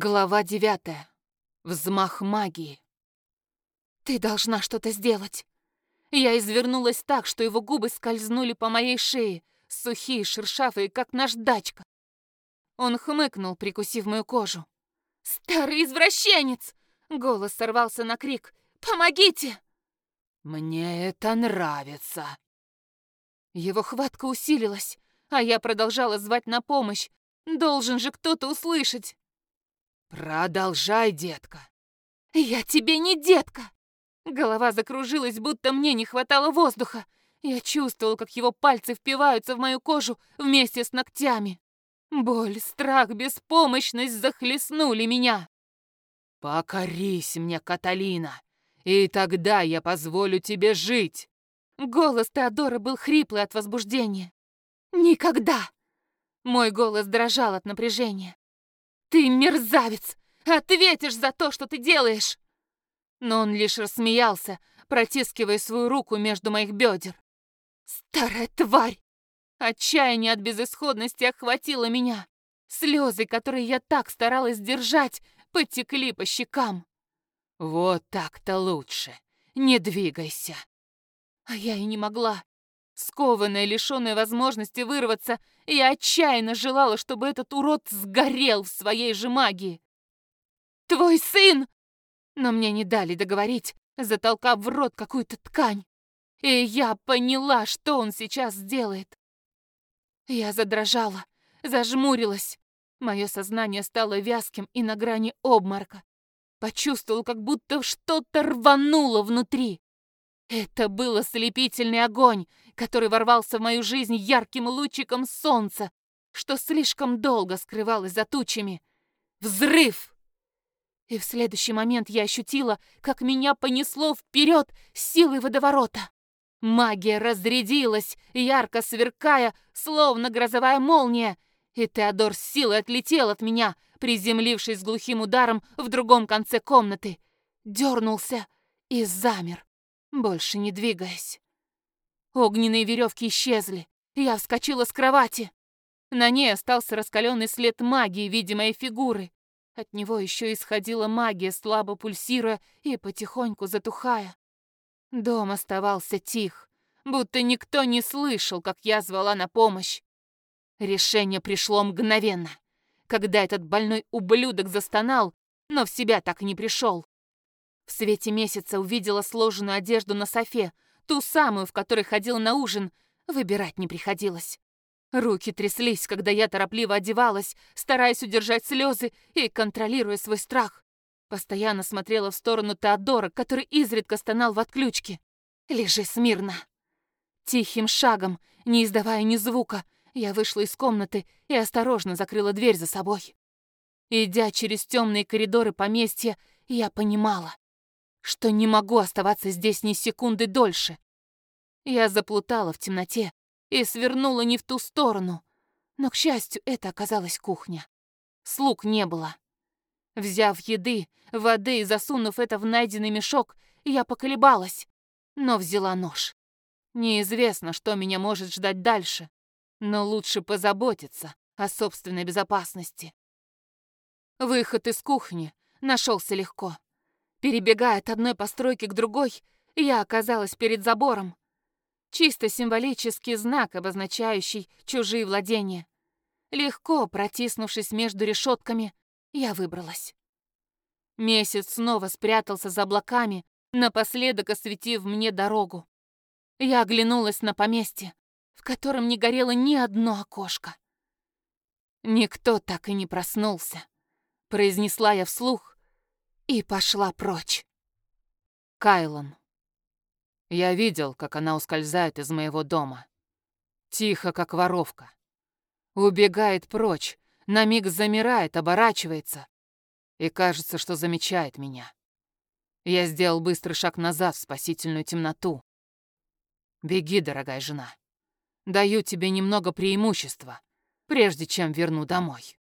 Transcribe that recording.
Глава девятая. Взмах магии. «Ты должна что-то сделать!» Я извернулась так, что его губы скользнули по моей шее, сухие, шершавые, как наждачка. Он хмыкнул, прикусив мою кожу. «Старый извращенец!» Голос сорвался на крик. «Помогите!» «Мне это нравится!» Его хватка усилилась, а я продолжала звать на помощь. Должен же кто-то услышать. «Продолжай, детка!» «Я тебе не детка!» Голова закружилась, будто мне не хватало воздуха. Я чувствовал, как его пальцы впиваются в мою кожу вместе с ногтями. Боль, страх, беспомощность захлестнули меня. «Покорись мне, Каталина, и тогда я позволю тебе жить!» Голос Теодора был хриплый от возбуждения. «Никогда!» Мой голос дрожал от напряжения. «Ты мерзавец! Ответишь за то, что ты делаешь!» Но он лишь рассмеялся, протискивая свою руку между моих бедер. «Старая тварь!» Отчаяние от безысходности охватило меня. Слезы, которые я так старалась держать, потекли по щекам. «Вот так-то лучше. Не двигайся». А я и не могла. Скованная, лишённая возможности вырваться, я отчаянно желала, чтобы этот урод сгорел в своей же магии. «Твой сын!» Но мне не дали договорить, затолкав в рот какую-то ткань. И я поняла, что он сейчас сделает. Я задрожала, зажмурилась. Мое сознание стало вязким и на грани обморока. Почувствовал, как будто что-то рвануло внутри. Это был ослепительный огонь, который ворвался в мою жизнь ярким лучиком солнца, что слишком долго скрывалось за тучами. Взрыв! И в следующий момент я ощутила, как меня понесло вперед силой водоворота. Магия разрядилась, ярко сверкая, словно грозовая молния, и Теодор с силой отлетел от меня, приземлившись глухим ударом в другом конце комнаты. Дернулся и замер больше не двигаясь. Огненные веревки исчезли. Я вскочила с кровати. На ней остался раскаленный след магии в виде моей фигуры. От него еще исходила магия, слабо пульсируя и потихоньку затухая. Дом оставался тих, будто никто не слышал, как я звала на помощь. Решение пришло мгновенно, когда этот больной ублюдок застонал, но в себя так и не пришел. В свете месяца увидела сложенную одежду на софе, ту самую, в которой ходила на ужин. Выбирать не приходилось. Руки тряслись, когда я торопливо одевалась, стараясь удержать слезы и контролируя свой страх. Постоянно смотрела в сторону Теодора, который изредка стонал в отключке. «Лежи смирно!» Тихим шагом, не издавая ни звука, я вышла из комнаты и осторожно закрыла дверь за собой. Идя через темные коридоры поместья, я понимала, что не могу оставаться здесь ни секунды дольше. Я заплутала в темноте и свернула не в ту сторону, но, к счастью, это оказалась кухня. Слуг не было. Взяв еды, воды и засунув это в найденный мешок, я поколебалась, но взяла нож. Неизвестно, что меня может ждать дальше, но лучше позаботиться о собственной безопасности. Выход из кухни нашелся легко. Перебегая от одной постройки к другой, я оказалась перед забором. Чисто символический знак, обозначающий чужие владения. Легко протиснувшись между решетками, я выбралась. Месяц снова спрятался за облаками, напоследок осветив мне дорогу. Я оглянулась на поместье, в котором не горело ни одно окошко. Никто так и не проснулся, произнесла я вслух, и пошла прочь. Кайлон. Я видел, как она ускользает из моего дома. Тихо, как воровка. Убегает прочь, на миг замирает, оборачивается. И кажется, что замечает меня. Я сделал быстрый шаг назад в спасительную темноту. Беги, дорогая жена. Даю тебе немного преимущества, прежде чем верну домой.